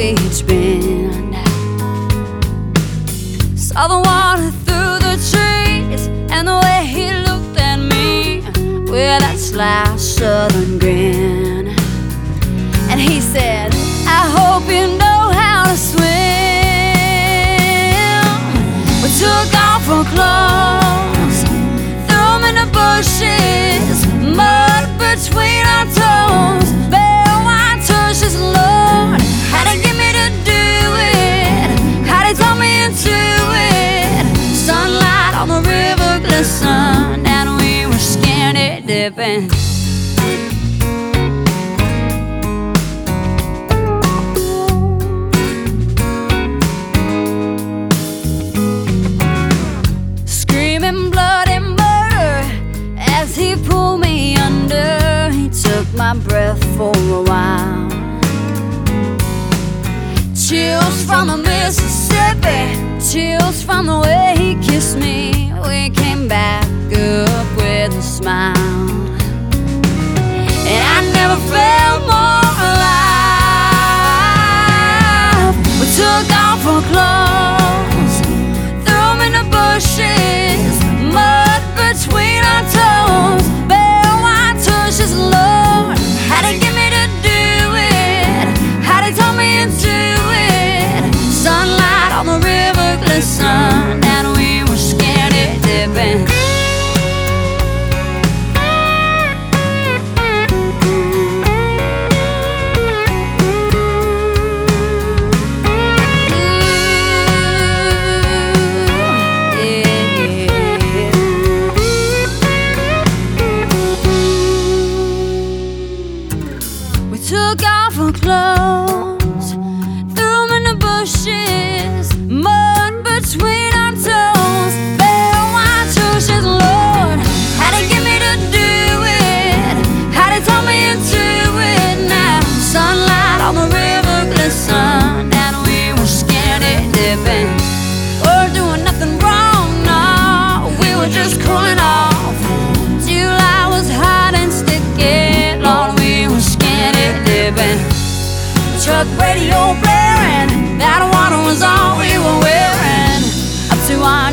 Bend. Saw the water through the trees and the way he looked at me with that sly southern grin. And he said, I hope you know how to swim. We took off our clothes, glistened, and we were skinny dipping. Screaming bloody murder as he pulled me under. He took my breath for a while. Chills from the Mississippi, chills from the way he kissed me. Off our clothes, threw 'em in the bushes, took off her clothes, threw them in the bushes, mud between. truck radio blaring. That water was all we were wearing. Up to our